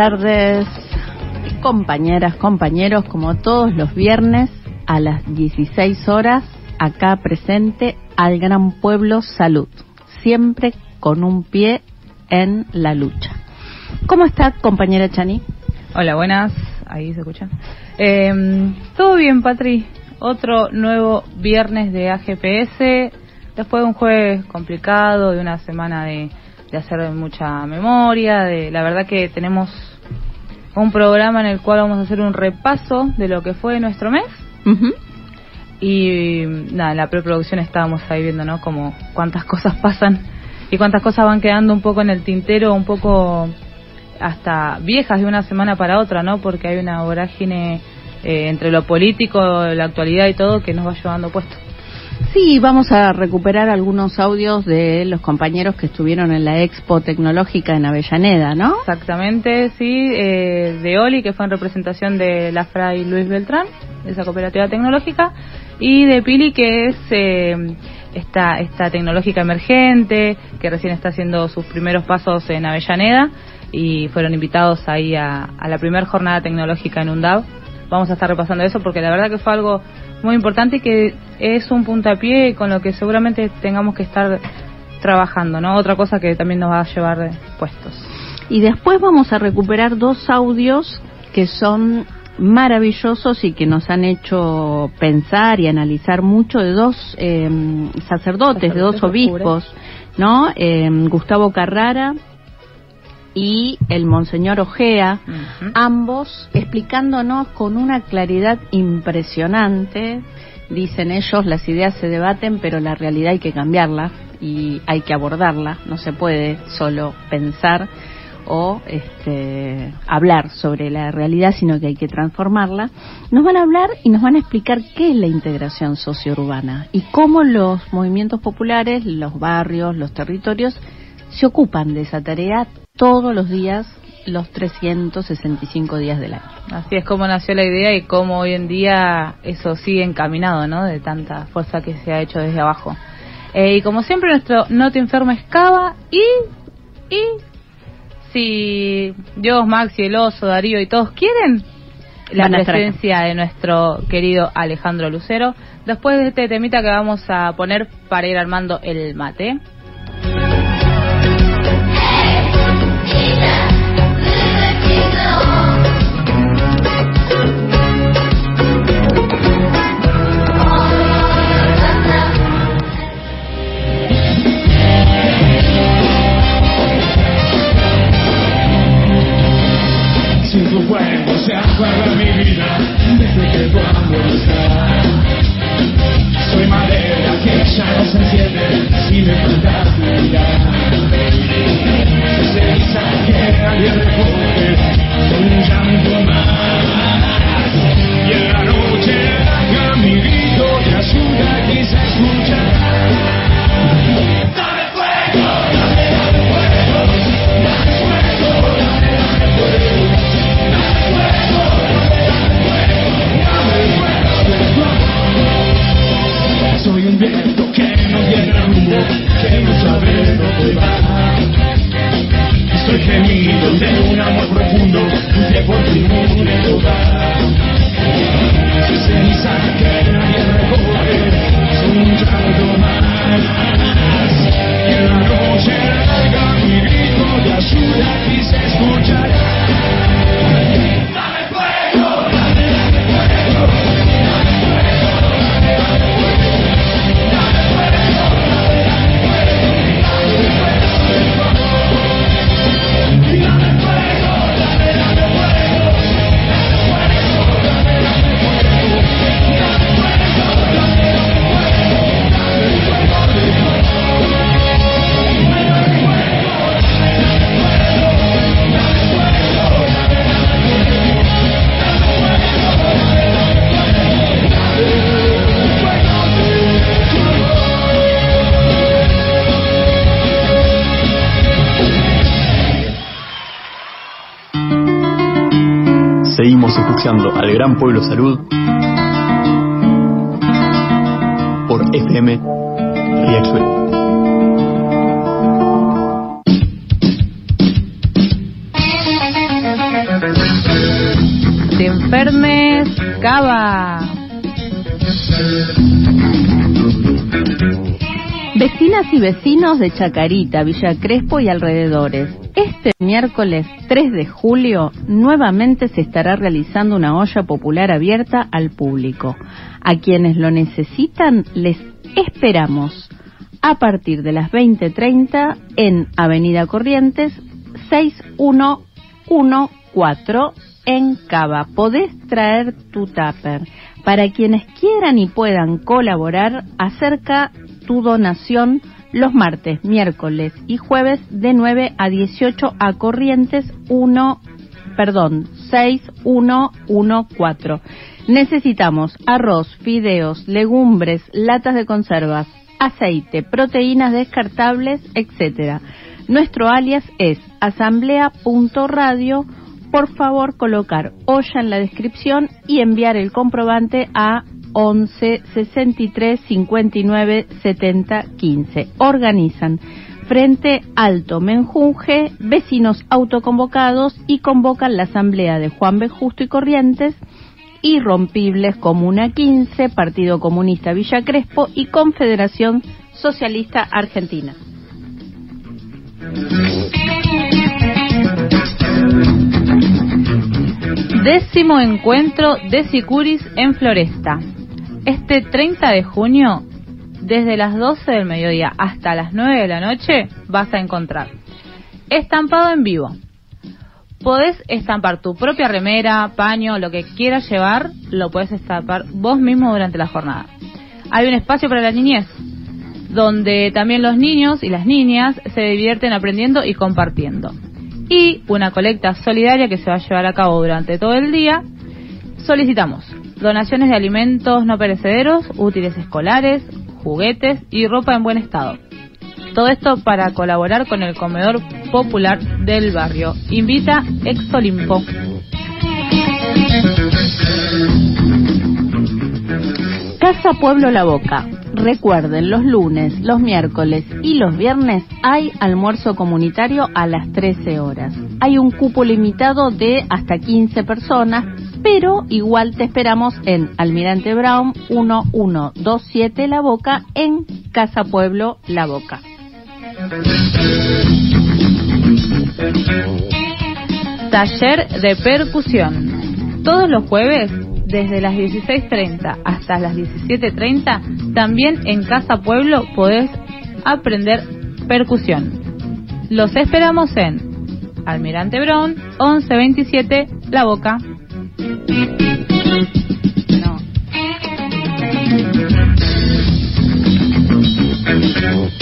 tardes, compañeras, compañeros, como todos los viernes a las 16 horas, acá presente al Gran Pueblo Salud, siempre con un pie en la lucha. ¿Cómo está, compañera Chani? Hola, buenas. Ahí se escucha. Eh, Todo bien, Patri. Otro nuevo viernes de AGPS. Después de un jueves complicado, de una semana de, de hacer mucha memoria. De, la verdad que tenemos un programa en el cual vamos a hacer un repaso de lo que fue nuestro mes. Ujú. Y nada, en la preproducción estábamos ahí viendo, ¿no? Como cuántas cosas pasan y cuántas cosas van quedando un poco en el tintero, un poco hasta viejas de una semana para otra, ¿no? Porque hay una vorágine eh, entre lo político, la actualidad y todo que nos va llevando puesto. Sí, vamos a recuperar algunos audios de los compañeros que estuvieron en la Expo Tecnológica en Avellaneda, ¿no? Exactamente, sí, eh, de Oli, que fue en representación de la Fray Luis Beltrán, esa cooperativa tecnológica, y de Pili, que es eh, esta, esta tecnológica emergente, que recién está haciendo sus primeros pasos en Avellaneda, y fueron invitados ahí a, a la primera jornada tecnológica en UNDAV. Vamos a estar repasando eso porque la verdad que fue algo muy importante y que es un puntapié con lo que seguramente tengamos que estar trabajando, ¿no? Otra cosa que también nos va a llevar de puestos. Y después vamos a recuperar dos audios que son maravillosos y que nos han hecho pensar y analizar mucho de dos eh, sacerdotes, de dos obispos, ¿no? Eh, Gustavo Carrara y el Monseñor Ojea, ambos explicándonos con una claridad impresionante. Dicen ellos, las ideas se debaten, pero la realidad hay que cambiarla y hay que abordarla. No se puede solo pensar o este, hablar sobre la realidad, sino que hay que transformarla. Nos van a hablar y nos van a explicar qué es la integración sociourbana y cómo los movimientos populares, los barrios, los territorios se ocupan de esa tarea todos los días, los 365 días del año. Así es como nació la idea y cómo hoy en día eso sigue encaminado, ¿no? De tanta fuerza que se ha hecho desde abajo. Eh, y como siempre, nuestro No te enfermes cava y, y si Dios, Maxi, el oso, Darío y todos quieren, la presencia de nuestro querido Alejandro Lucero. Después de este temita que vamos a poner para ir armando el mate. Sin Al Gran Pueblo Salud por FM Riachuelo. Te enfermes, cava. Vecinas y vecinos de Chacarita, Villa Crespo y alrededores. Este miércoles 3 de julio nuevamente se estará realizando una olla popular abierta al público. A quienes lo necesitan les esperamos a partir de las 20:30 en Avenida Corrientes 6114 en Cava. Podés traer tu tupper. Para quienes quieran y puedan colaborar, acerca tu donación los martes, miércoles y jueves de 9 a 18 a Corrientes 1, perdón, 6114. Necesitamos arroz, fideos, legumbres, latas de conservas, aceite, proteínas descartables, etcétera. Nuestro alias es asamblea.radio. Por favor, colocar olla en la descripción y enviar el comprobante a 11 63 59 70 15. Organizan Frente Alto Menjunje, vecinos autoconvocados y convocan la asamblea de Juan B. Justo y Corrientes, Irrompibles Comuna 15, Partido Comunista Villa Crespo y Confederación Socialista Argentina. Décimo encuentro de Sicuris en Floresta. Este 30 de junio, desde las 12 del mediodía hasta las 9 de la noche, vas a encontrar estampado en vivo. Podés estampar tu propia remera, paño, lo que quieras llevar, lo puedes estampar vos mismo durante la jornada. Hay un espacio para la niñez, donde también los niños y las niñas se divierten aprendiendo y compartiendo. Y una colecta solidaria que se va a llevar a cabo durante todo el día. Solicitamos donaciones de alimentos no perecederos, útiles escolares, juguetes y ropa en buen estado. Todo esto para colaborar con el comedor popular del barrio. Invita Exolimpo. Casa Pueblo La Boca. Recuerden, los lunes, los miércoles y los viernes hay almuerzo comunitario a las 13 horas. Hay un cupo limitado de hasta 15 personas, pero igual te esperamos en Almirante Brown 1127 La Boca en Casa Pueblo La Boca. Taller de percusión. Todos los jueves, desde las 16.30 hasta las 17.30, también en Casa Pueblo podés aprender percusión. Los esperamos en Almirante Brown 1127 La Boca. No.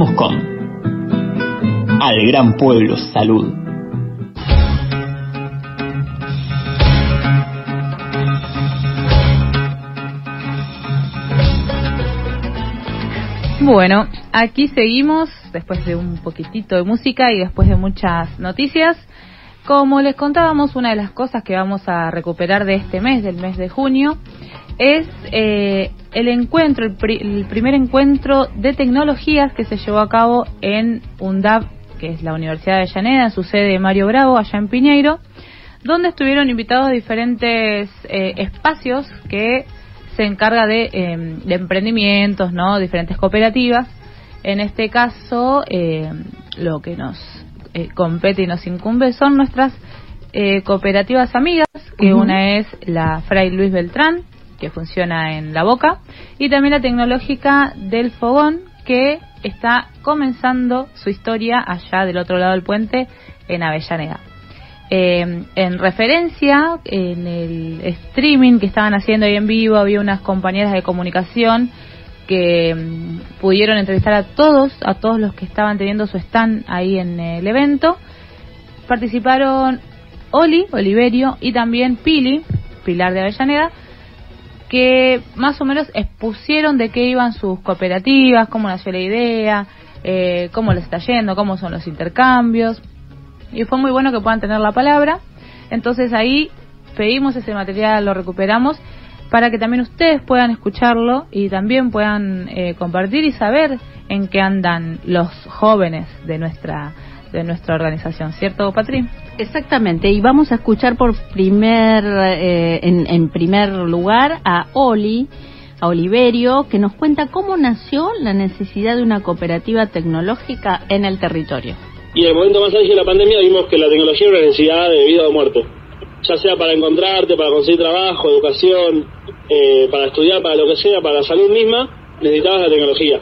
Con Al Gran Pueblo Salud. Bueno, aquí seguimos después de un poquitito de música y después de muchas noticias. Como les contábamos, una de las cosas que vamos a recuperar de este mes, del mes de junio, es eh, el encuentro, el, el, primer encuentro de tecnologías que se llevó a cabo en UNDAP, que es la Universidad de Avellaneda, en su sede Mario Bravo, allá en Piñeiro, donde estuvieron invitados diferentes eh, espacios que se encarga de, eh, de, emprendimientos, ¿no? Diferentes cooperativas. En este caso, eh, lo que nos eh, compete y nos incumbe son nuestras eh, cooperativas amigas, que uh -huh. una es la Fray Luis Beltrán, que funciona en La Boca, y también la tecnológica del Fogón, que está comenzando su historia allá del otro lado del puente, en Avellaneda. Eh, en referencia, en el streaming que estaban haciendo ahí en vivo, había unas compañeras de comunicación que um, pudieron entrevistar a todos, a todos los que estaban teniendo su stand ahí en el evento. Participaron Oli, Oliverio, y también Pili, Pilar de Avellaneda, que más o menos expusieron de qué iban sus cooperativas, cómo nació la idea, eh, cómo les está yendo, cómo son los intercambios. Y fue muy bueno que puedan tener la palabra. Entonces ahí pedimos ese material, lo recuperamos para que también ustedes puedan escucharlo y también puedan eh, compartir y saber en qué andan los jóvenes de nuestra de nuestra organización, ¿cierto, Patri? Exactamente, y vamos a escuchar por primer eh, en, en primer lugar a Oli, a Oliverio, que nos cuenta cómo nació la necesidad de una cooperativa tecnológica en el territorio. Y en el momento más álgido de la pandemia vimos que la tecnología era una necesidad de vida o muerte ya sea para encontrarte, para conseguir trabajo, educación, eh, para estudiar, para lo que sea, para la salud misma, necesitabas la tecnología.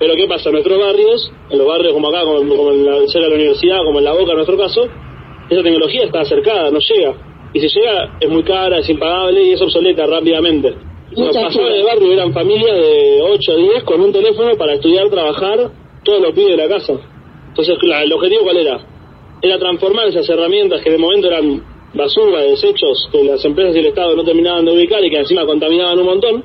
Pero ¿qué pasa? En nuestros barrios, en los barrios como acá, como, como en la cerca de la universidad, como en la boca en nuestro caso, esa tecnología está acercada, no llega. Y si llega, es muy cara, es impagable y es obsoleta rápidamente. Nos pasaba de barrio, eran familias de 8 o 10 con un teléfono para estudiar, trabajar, todos los pibes de la casa. Entonces, el objetivo cuál era? Era transformar esas herramientas que de momento eran basura, desechos que las empresas y el Estado no terminaban de ubicar y que encima contaminaban un montón,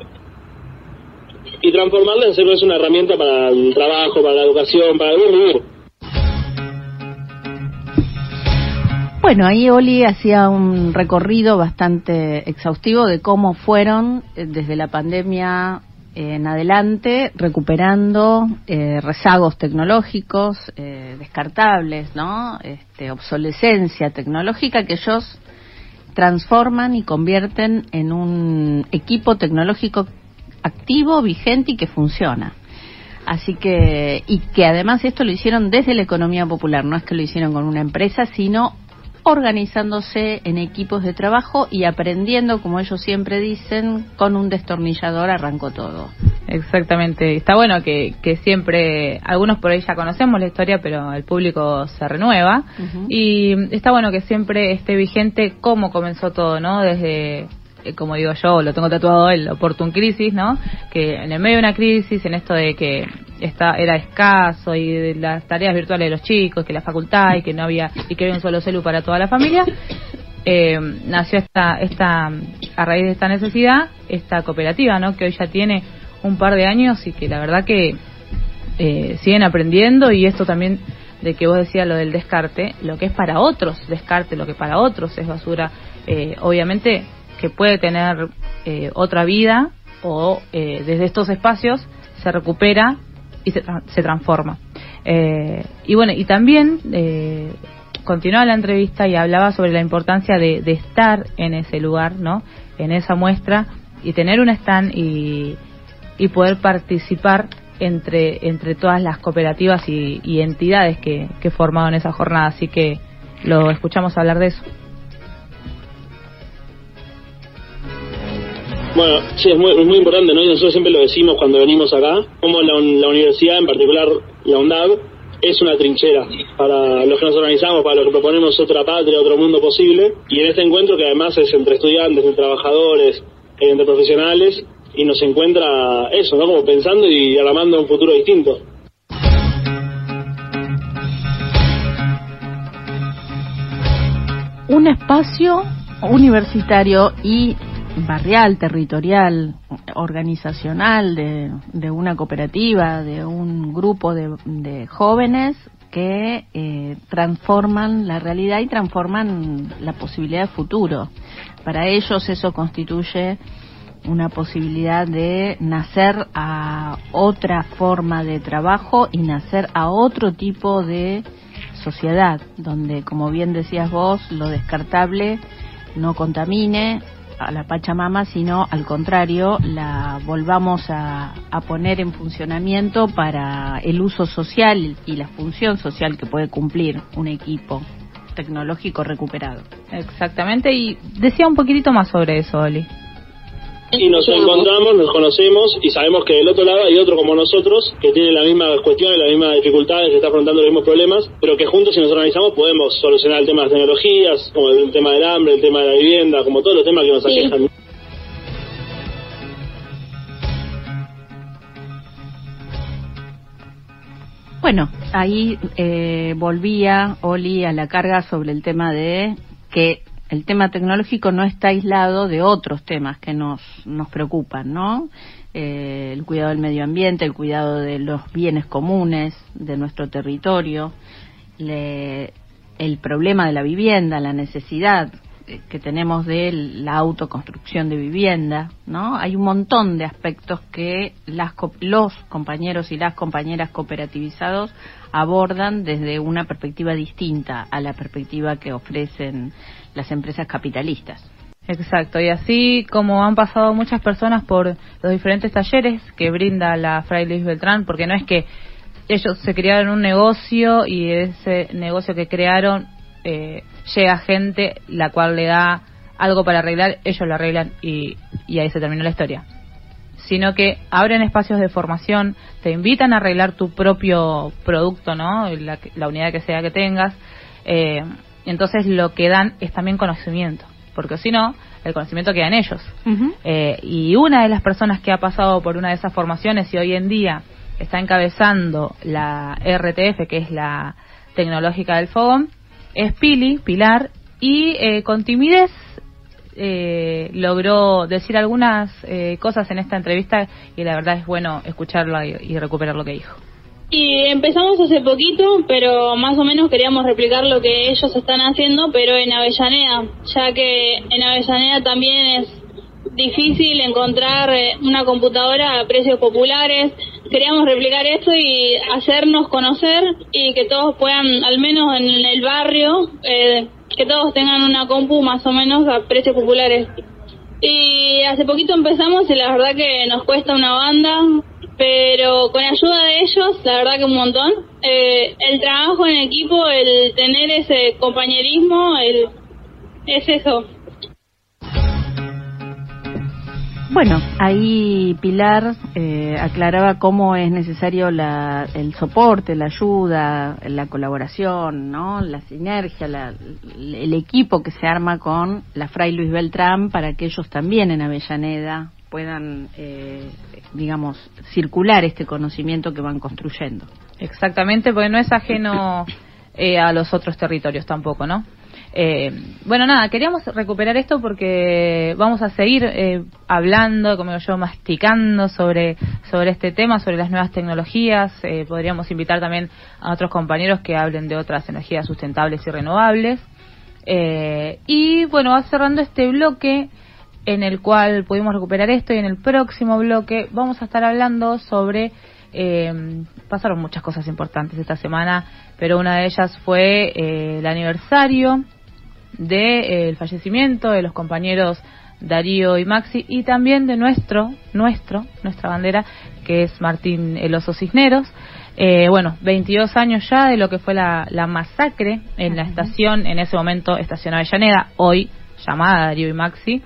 y transformarlas en hacerles una herramienta para el trabajo, para la educación, para el vivir. Bueno, ahí Oli hacía un recorrido bastante exhaustivo de cómo fueron desde la pandemia en adelante recuperando eh, rezagos tecnológicos eh, descartables, ¿no? Este, obsolescencia tecnológica que ellos transforman y convierten en un equipo tecnológico activo, vigente y que funciona. Así que, y que además esto lo hicieron desde la economía popular, no es que lo hicieron con una empresa, sino organizándose en equipos de trabajo y aprendiendo, como ellos siempre dicen, con un destornillador arrancó todo. Exactamente. Está bueno que, que siempre, algunos por ahí ya conocemos la historia, pero el público se renueva. Uh -huh. Y está bueno que siempre esté vigente cómo comenzó todo, ¿no? Desde como digo yo, lo tengo tatuado el Oportun Crisis, ¿no? Que en el medio de una crisis, en esto de que está, era escaso y de las tareas virtuales de los chicos, que la facultad y que no había, y que había un solo celu para toda la familia, eh, nació esta, esta, a raíz de esta necesidad, esta cooperativa, ¿no? Que hoy ya tiene un par de años y que la verdad que eh, siguen aprendiendo y esto también de que vos decías lo del descarte, lo que es para otros descarte, lo que para otros es basura, eh, obviamente que puede tener eh, otra vida o eh, desde estos espacios se recupera y se, tra se transforma. Eh, y bueno, y también eh, continuaba la entrevista y hablaba sobre la importancia de, estar en ese lugar, ¿no? En esa muestra y tener un stand y, y poder participar entre, entre todas las cooperativas y, y entidades que, que formaban esa jornada. Así que lo escuchamos hablar de eso. Bueno, sí, es muy, muy importante, ¿no? Y nosotros siempre lo decimos cuando venimos acá, como la, la universidad, en particular la UNDAD, es una trinchera para los que nos organizamos, para los que proponemos otra patria, otro mundo posible. Y en este encuentro, que además es entre estudiantes, entre trabajadores, entre profesionales, y nos encuentra eso, ¿no? Como pensando y armando un futuro distinto. Un espacio universitario y barrial, territorial, organizacional de, una cooperativa, de un grupo de, de jóvenes que eh, transforman la realidad y transforman la posibilidad de futuro. Para ellos eso constituye una posibilidad de nacer a otra forma de trabajo y nacer a otro tipo de sociedad, donde, como bien decías vos, lo descartable no contamine a la Pachamama, sino al contrario, la volvamos a, a, poner en funcionamiento para el uso social y la función social que puede cumplir un equipo tecnológico recuperado. Exactamente, y decía un poquitito más sobre eso, Oli y nos encontramos, nos conocemos y sabemos que del otro lado hay otro como nosotros que tiene las mismas cuestiones, las mismas dificultades, que está afrontando los mismos problemas, pero que juntos si nos organizamos podemos solucionar el tema de las tecnologías, como el tema del hambre, el tema de la vivienda, como todos los temas que nos aquejan. Bueno, ahí eh, volvía Oli a la carga sobre el tema de que el tema tecnológico no está aislado de otros temas que nos, nos preocupan, ¿no? Eh, el cuidado del medio ambiente, el cuidado de los bienes comunes de nuestro territorio, le, el problema de la vivienda, la necesidad que tenemos de la autoconstrucción de vivienda, ¿no? Hay un montón de aspectos que las, los compañeros y las compañeras cooperativizados abordan desde una perspectiva distinta a la perspectiva que ofrecen las empresas capitalistas. Exacto, y así como han pasado muchas personas por los diferentes talleres que brinda la Fray Luis Beltrán, porque no es que ellos se crearon un negocio y ese negocio que crearon eh, llega gente la cual le da algo para arreglar, ellos lo arreglan y, ahí se terminó la historia. Sino que abren espacios de formación, te invitan a arreglar tu propio producto, ¿no? La, unidad que sea que tengas. Eh, entonces lo que dan es también conocimiento, porque si no, el conocimiento queda en ellos. Eh, y una de las personas que ha pasado por una de esas formaciones y hoy en día está encabezando la RTF, que es la tecnológica del fogón, es Pili, Pilar, y eh, con timidez eh, logró decir algunas eh, cosas en esta entrevista y la verdad es bueno escucharlo y, recuperar lo que dijo. Y empezamos hace poquito, pero más o menos queríamos replicar lo que ellos están haciendo, pero en Avellaneda, ya que en Avellaneda también es difícil encontrar una computadora a precios populares. Queríamos replicar esto y hacernos conocer y que todos puedan, al menos en el barrio, eh, que todos tengan una compu más o menos a precios populares. Y hace poquito empezamos y la verdad que nos cuesta una banda, pero con ayuda de ellos, la verdad que un montón. Eh, el trabajo en equipo, el tener ese compañerismo, el, es eso. Bueno, ahí Pilar eh, aclaraba cómo es necesario la, el soporte, la ayuda, la colaboración, ¿no? la sinergia, la, el equipo que se arma con la Fray Luis Beltrán para que ellos también en Avellaneda puedan, eh, digamos, circular este conocimiento que van construyendo. Exactamente, porque no es ajeno eh, a los otros territorios tampoco, ¿no? Eh, bueno, nada, queríamos recuperar esto porque vamos a seguir eh, hablando, como yo, masticando sobre, sobre este tema, sobre las nuevas tecnologías. Eh, podríamos invitar también a otros compañeros que hablen de otras energías sustentables y renovables. Eh, y bueno, va cerrando este bloque en el cual pudimos recuperar esto y en el próximo bloque vamos a estar hablando sobre eh, pasaron muchas cosas importantes esta semana, pero una de ellas fue eh, el aniversario del de, eh, fallecimiento de los compañeros Darío y Maxi y también de nuestro, nuestro, nuestra bandera, que es Martín El Oso Cisneros. Eh, bueno, 22 años ya de lo que fue la, la masacre en la estación, en ese momento estación Avellaneda, hoy llamada Darío y Maxi,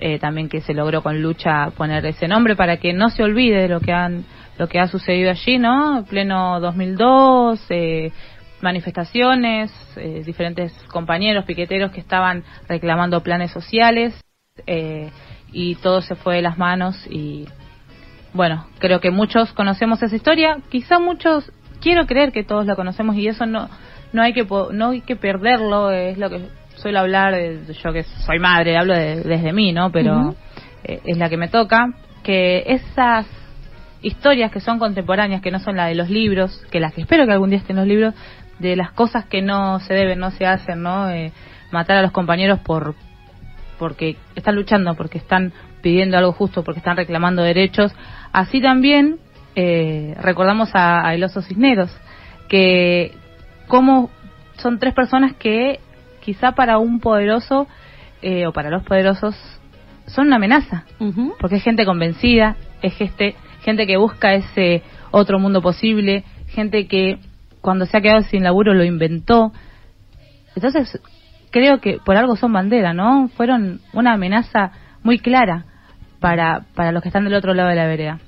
eh, también que se logró con lucha poner ese nombre para que no se olvide de lo que han lo que ha sucedido allí, ¿no? Pleno 2002, eh, manifestaciones, eh, diferentes compañeros piqueteros que estaban reclamando planes sociales eh, y todo se fue de las manos y bueno, creo que muchos conocemos esa historia, quizá muchos quiero creer que todos la conocemos y eso no no hay que no hay que perderlo, es lo que suelo hablar, de- yo que soy madre, hablo de- desde mí, ¿no? Pero eh, es la que me toca, que esas historias que son contemporáneas, que no son las de los libros, que las que espero que algún día estén los libros, de las cosas que no se deben, no se hacen, ¿no? Eh, matar a los compañeros por porque están luchando, porque están pidiendo algo justo, porque están reclamando derechos. Así también eh, recordamos a, a El Oso Cisneros, que como son tres personas que quizá para un poderoso eh, o para los poderosos son una amenaza, porque es gente convencida, es gente, gente que busca ese otro mundo posible, gente que cuando se ha quedado sin laburo lo inventó. Entonces, creo que por algo son bandera, ¿no? Fueron una amenaza muy clara para, para los que están del otro lado de la vereda.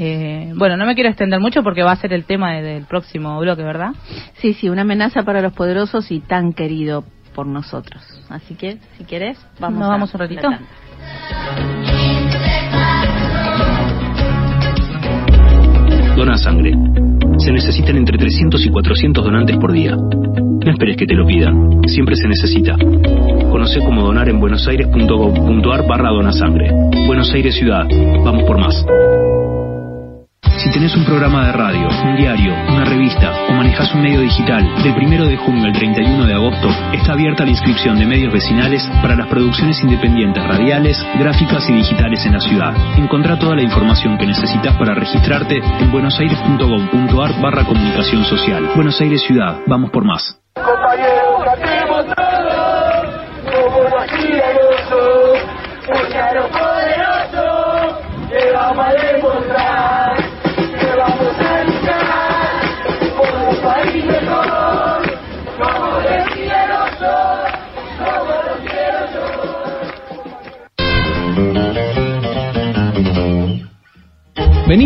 Eh, bueno, no me quiero extender mucho porque va a ser el tema de- del próximo bloque, ¿verdad? Sí, sí, una amenaza para los poderosos y tan querido por nosotros. Así que, si quieres, vamos Nos a vamos un ratito. Dona sangre. Se necesitan entre 300 y 400 donantes por día. No esperes que te lo pidan. Siempre se necesita. Conoce cómo donar en buenosaires.gov.ar barra donasangre. Buenos Aires Ciudad. Vamos por más. Si tenés un programa de radio, un diario, una revista o manejas un medio digital, del 1 de junio al 31 de agosto está abierta la inscripción de medios vecinales para las producciones independientes radiales, gráficas y digitales en la ciudad. Encontrá toda la información que necesitas para registrarte en buenosaires.gov.ar barra comunicación social. Buenos Aires Ciudad, vamos por más.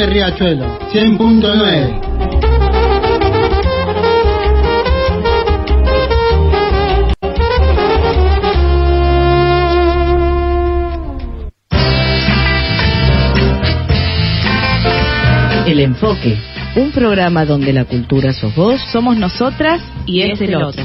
FM Riachuelo 100.9 El Enfoque, un programa donde la cultura sos vos, somos nosotras y, es el otro.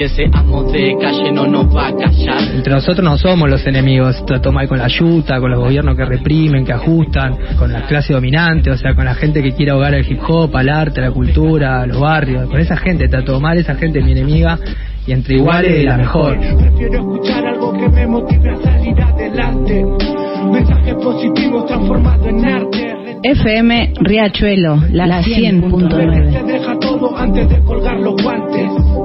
Que seamos de calle no nos va a callar Entre nosotros no somos los enemigos, trató mal con la ayuda, con los gobiernos que reprimen, que ajustan, con la clase dominante, o sea, con la gente que quiere ahogar el hip hop, al arte, a la cultura, a los barrios, con esa gente trató mal, esa gente es mi enemiga y entre iguales la mejor. Prefiero escuchar algo que me motive a salir adelante. Mensajes positivos transformados en arte. FM Riachuelo, la, 100.9. Deja todo antes de colgar los guantes.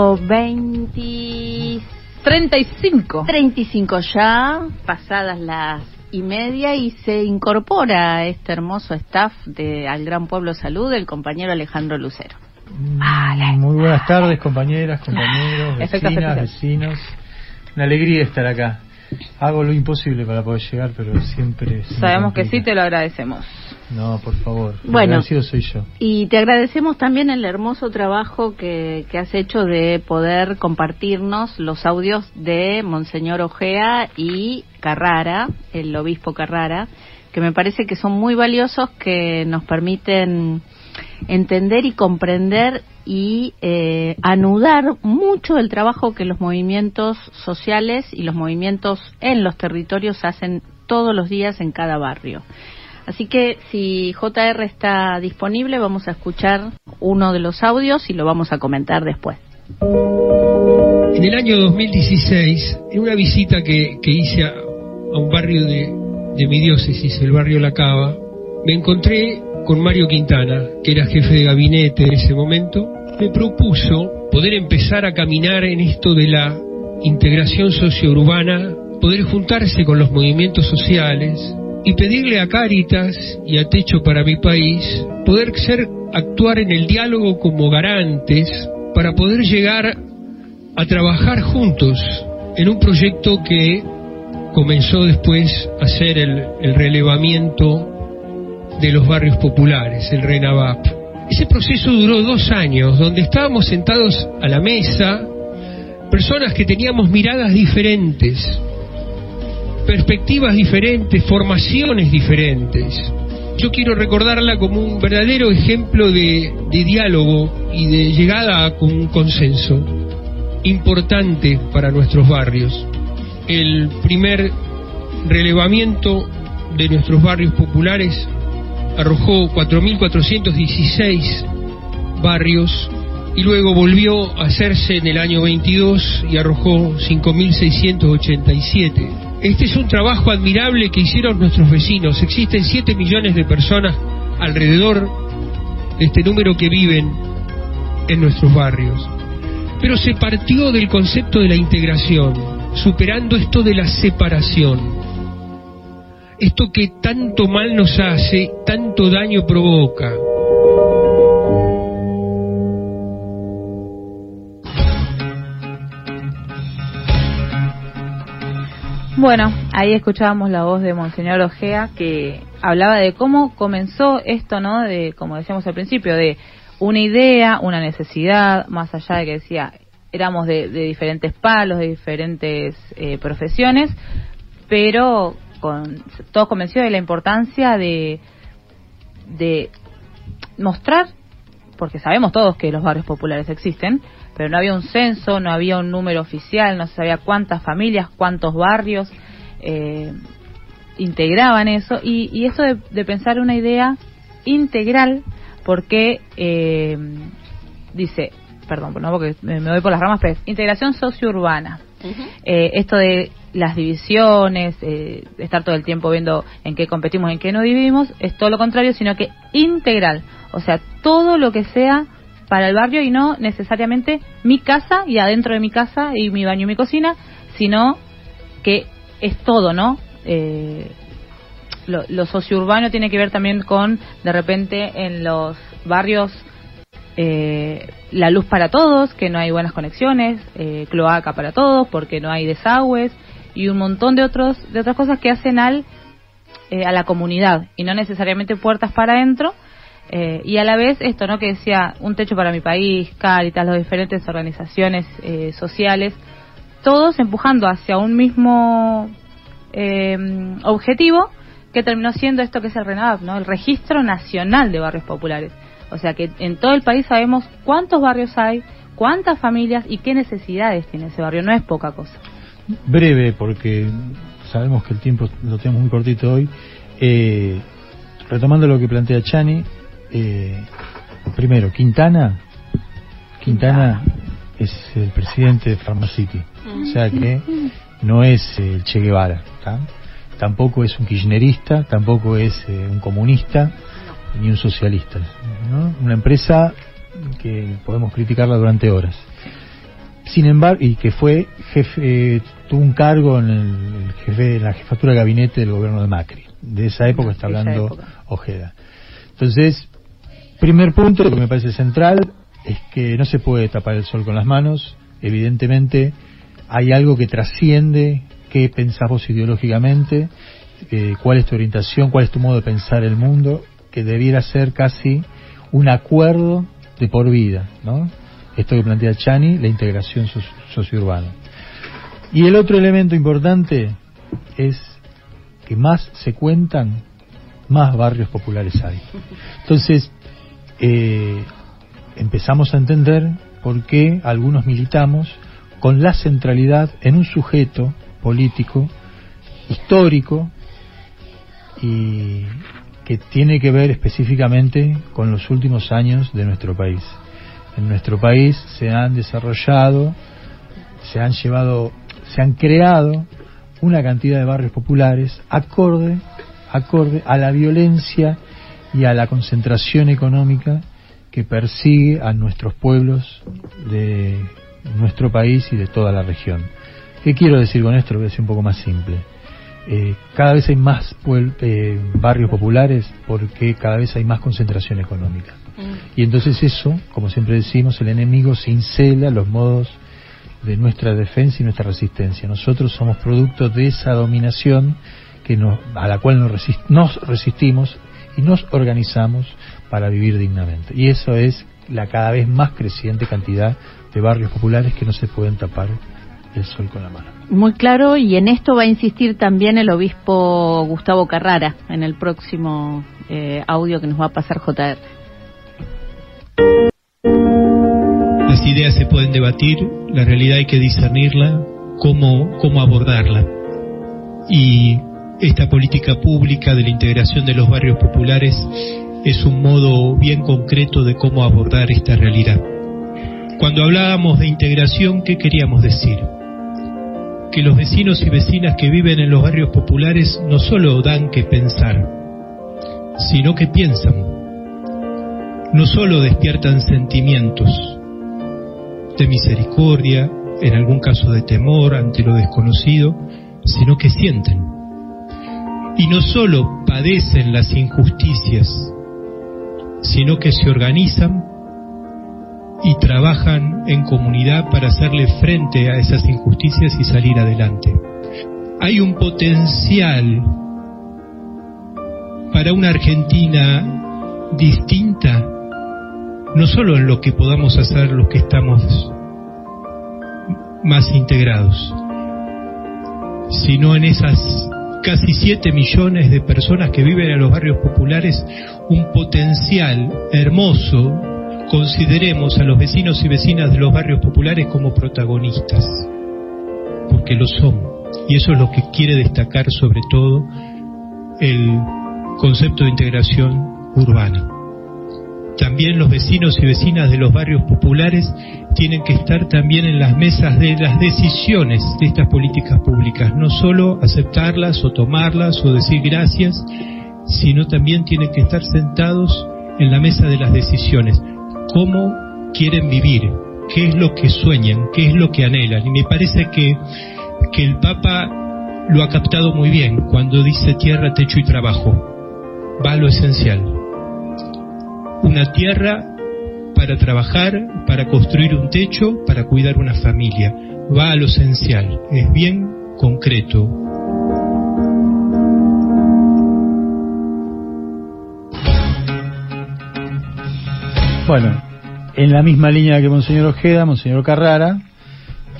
Cuatro veinti... 35. 35 ya, pasadas las y media y se incorpora a este hermoso staff de Al Gran Pueblo Salud el compañero Alejandro Lucero. Muy buenas tardes, compañeras, compañeros, Efectos vecinas, vecinos. Una alegría estar acá. Hago lo imposible para poder llegar, pero siempre. Sabemos que sí, te lo agradecemos. No, por favor. Bueno. soy yo. Y te agradecemos también el hermoso trabajo que, que has hecho de poder compartirnos los audios de Monseñor Ojea y Carrara, el obispo Carrara, que me parece que son muy valiosos, que nos permiten entender y comprender y eh, anudar mucho el trabajo que los movimientos sociales y los movimientos en los territorios hacen todos los días en cada barrio. Así que si JR está disponible, vamos a escuchar uno de los audios y lo vamos a comentar después. En el año 2016, en una visita que, que hice a, un barrio de, de mi diócesis, el barrio La Cava, me encontré con Mario Quintana, que era jefe de gabinete en ese momento. Me propuso poder empezar a caminar en esto de la integración sociourbana, poder juntarse con los movimientos sociales y pedirle a Cáritas y a Techo para mi país poder ser actuar en el diálogo como garantes para poder llegar a trabajar juntos en un proyecto que comenzó después a ser el, el relevamiento de los barrios populares, el RENAVAP. Ese proceso duró dos años, donde estábamos sentados a la mesa, personas que teníamos miradas diferentes, perspectivas diferentes, formaciones diferentes. Yo quiero recordarla como un verdadero ejemplo de, diálogo y de llegada a un consenso importante para nuestros barrios. El primer relevamiento de nuestros barrios populares arrojó 4.416 barrios y luego volvió a hacerse en el año 22 y arrojó 5.687. Este es un trabajo admirable que hicieron nuestros vecinos. Existen 7 millones de personas alrededor de este número que viven en nuestros barrios. Pero se partió del concepto de la integración, superando esto de la separación. Esto que tanto mal nos hace, tanto daño provoca. Bueno, ahí escuchábamos la voz de Monseñor Ojea que hablaba de cómo comenzó esto, ¿no? De, como decíamos al principio, de una idea, una necesidad, más allá de que decía, éramos de, de diferentes palos, de diferentes eh, profesiones, pero con, todos convencidos de la importancia de, de mostrar, porque sabemos todos que los barrios populares existen, pero no había un censo, no había un número oficial, no se sabía cuántas familias, cuántos barrios eh, integraban eso, y, y eso de, de pensar una idea integral, porque eh, dice, perdón, no porque me me voy por las ramas, pero es integración sociourbana. Eh, esto de las divisiones, eh, estar todo el tiempo viendo en qué competimos, en qué no vivimos, es todo lo contrario, sino que integral. O sea, todo lo que sea para el barrio y no necesariamente mi casa y adentro de mi casa y mi baño y mi cocina, sino que es todo, ¿no? Eh, lo, lo sociourbano tiene que ver también con, de repente, en los barrios eh, la luz para todos, que no hay buenas conexiones, eh, cloaca para todos, porque no hay desagües y un montón de otros de otras cosas que hacen al eh, a la comunidad y no necesariamente puertas para adentro eh, y a la vez esto no que decía un techo para mi país, Caritas, las diferentes organizaciones eh, sociales, todos empujando hacia un mismo eh, objetivo que terminó siendo esto que es el RENAVAP, ¿no? El Registro Nacional de Barrios Populares. O sea que en todo el país sabemos cuántos barrios hay, cuántas familias y qué necesidades tiene ese barrio. No es poca cosa. Breve, porque sabemos que el tiempo lo tenemos muy cortito hoy. Eh, retomando lo que plantea Chani, eh, primero, Quintana, Quintana es el presidente de Pharmacity, o sea que no es eh, el Che Guevara, ¿tá? tampoco es un kirchnerista, tampoco es eh, un comunista, ni un socialista, ¿no? Una empresa que podemos criticarla durante horas. Sin embargo, y que fue jefe, eh, tuvo un cargo en, el, el jefe, en la jefatura de gabinete del gobierno de Macri. De esa época está hablando época. Ojeda. Entonces, primer punto, que me parece central, es que no se puede tapar el sol con las manos. Evidentemente, hay algo que trasciende qué pensás vos ideológicamente, eh, cuál es tu orientación, cuál es tu modo de pensar el mundo, que debiera ser casi un acuerdo de por vida, ¿no? Esto que plantea Chani, la integración soci- sociourbana. Y el otro elemento importante es que más se cuentan, más barrios populares hay. Entonces, eh, empezamos a entender por qué algunos militamos con la centralidad en un sujeto político, histórico, y que tiene que ver específicamente con los últimos años de nuestro país. En nuestro país se han desarrollado, se han llevado, se han creado una cantidad de barrios populares acorde, acorde a la violencia y a la concentración económica que persigue a nuestros pueblos de nuestro país y de toda la región. ¿Qué quiero decir con esto? Lo voy a decir un poco más simple. Eh, cada vez hay más eh, barrios populares porque cada vez hay más concentración económica. Y entonces eso, como siempre decimos, el enemigo cincela los modos de nuestra defensa y nuestra resistencia. Nosotros somos producto de esa dominación que nos, a la cual nos, resist- nos resistimos y nos organizamos para vivir dignamente. Y eso es la cada vez más creciente cantidad de barrios populares que no se pueden tapar el sol con la mano. Muy claro, y en esto va a insistir también el obispo Gustavo Carrara en el próximo eh, audio que nos va a pasar JR. Las ideas se pueden debatir, la realidad hay que discernirla, cómo, cómo abordarla. Y esta política pública de la integración de los barrios populares es un modo bien concreto de cómo abordar esta realidad. Cuando hablábamos de integración, ¿qué queríamos decir? Que los vecinos y vecinas que viven en los barrios populares no solo dan que pensar, sino que piensan. No solo despiertan sentimientos, de misericordia, en algún caso de temor ante lo desconocido, sino que sienten. Y no solo padecen las injusticias, sino que se organizan y trabajan en comunidad para hacerle frente a esas injusticias y salir adelante. Hay un potencial para una Argentina distinta no solo en lo que podamos hacer los que estamos más integrados, sino en esas casi 7 millones de personas que viven en los barrios populares, un potencial hermoso, consideremos a los vecinos y vecinas de los barrios populares como protagonistas, porque lo son. Y eso es lo que quiere destacar sobre todo el concepto de integración urbana también los vecinos y vecinas de los barrios populares tienen que estar también en las mesas de las decisiones de estas políticas públicas, no solo aceptarlas o tomarlas o decir gracias, sino también tienen que estar sentados en la mesa de las decisiones. ¿Cómo quieren vivir? ¿Qué es lo que sueñan? ¿Qué es lo que anhelan? Y me parece que, que el Papa lo ha captado muy bien cuando dice tierra, techo y trabajo. Va a lo esencial una tierra para trabajar, para construir un techo, para cuidar una familia. Va a lo esencial, es bien concreto. Bueno, en la misma línea que Monseñor Ojeda, Monseñor Carrara,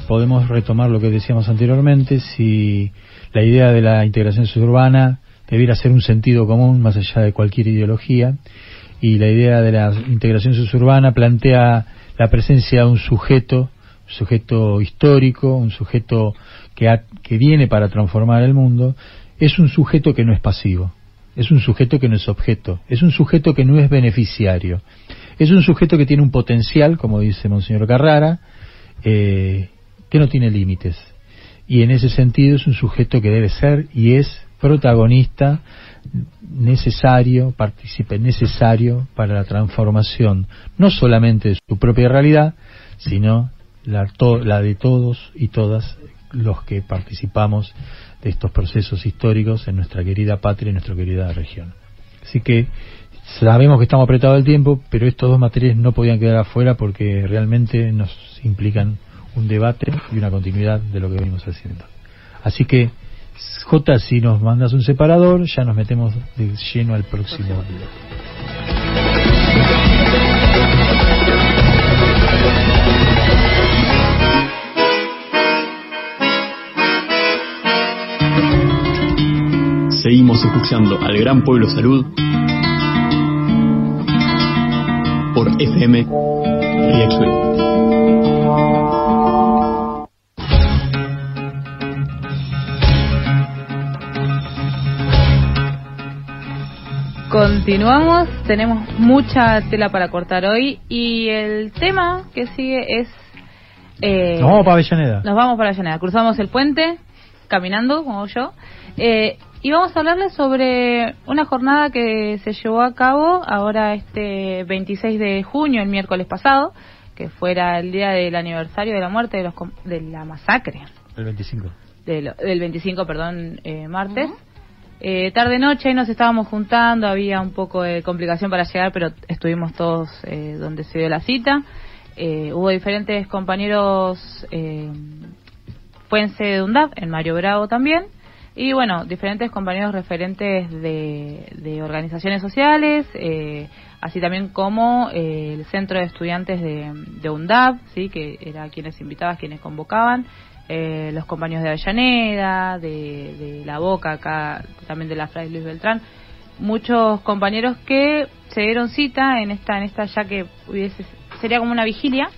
podemos retomar lo que decíamos anteriormente, si la idea de la integración suburbana debiera ser un sentido común más allá de cualquier ideología, y la idea de la integración suburbana plantea la presencia de un sujeto, un sujeto histórico, un sujeto que, ha- que viene para transformar el mundo, es un sujeto que no es pasivo, es un sujeto que no es objeto, es un sujeto que no es beneficiario, es un sujeto que tiene un potencial, como dice Monseñor Carrara, eh, que no tiene límites. Y en ese sentido es un sujeto que debe ser y es protagonista necesario, partícipe necesario para la transformación, no solamente de su propia realidad, sino la, la de todos y todas los que participamos de estos procesos históricos en nuestra querida patria y nuestra querida región. Así que sabemos que estamos apretados el tiempo, pero estos dos materiales no podían quedar afuera porque realmente nos implican un debate y una continuidad de lo que venimos haciendo. Así que, J, si nos mandas un separador, ya nos metemos de lleno al próximo. Seguimos escuchando al Gran Pueblo Salud por FM Riachuelo. Continuamos, tenemos mucha tela para cortar hoy y el tema que sigue es... eh, Nos vamos para Avellaneda. Nos vamos para Avellaneda, cruzamos el puente caminando, como yo, eh, y vamos a hablarles sobre una jornada que se llevó a cabo ahora este 26 de junio, el miércoles pasado, que fuera el día del aniversario de la muerte de, los, com- de la masacre, El 25. de lo- del 25, perdón, eh, martes. Eh, tarde noche ahí nos estábamos juntando, había un poco de complicación para llegar, pero estuvimos todos eh, donde se dio la cita. Eh, hubo diferentes compañeros, eh, fue en sede de UNDAP, en Mario Bravo también, y bueno, diferentes compañeros referentes de, de organizaciones sociales, eh, así también como eh, el Centro de Estudiantes de, de UNDAP, ¿sí? que era quienes invitaban, quienes convocaban, eh, los compañeros de Avellaneda, de, de La Boca, acá también de la Fray Luis Beltrán, muchos compañeros que se dieron cita en esta, en esta ya que hubiese, sería como una vigilia,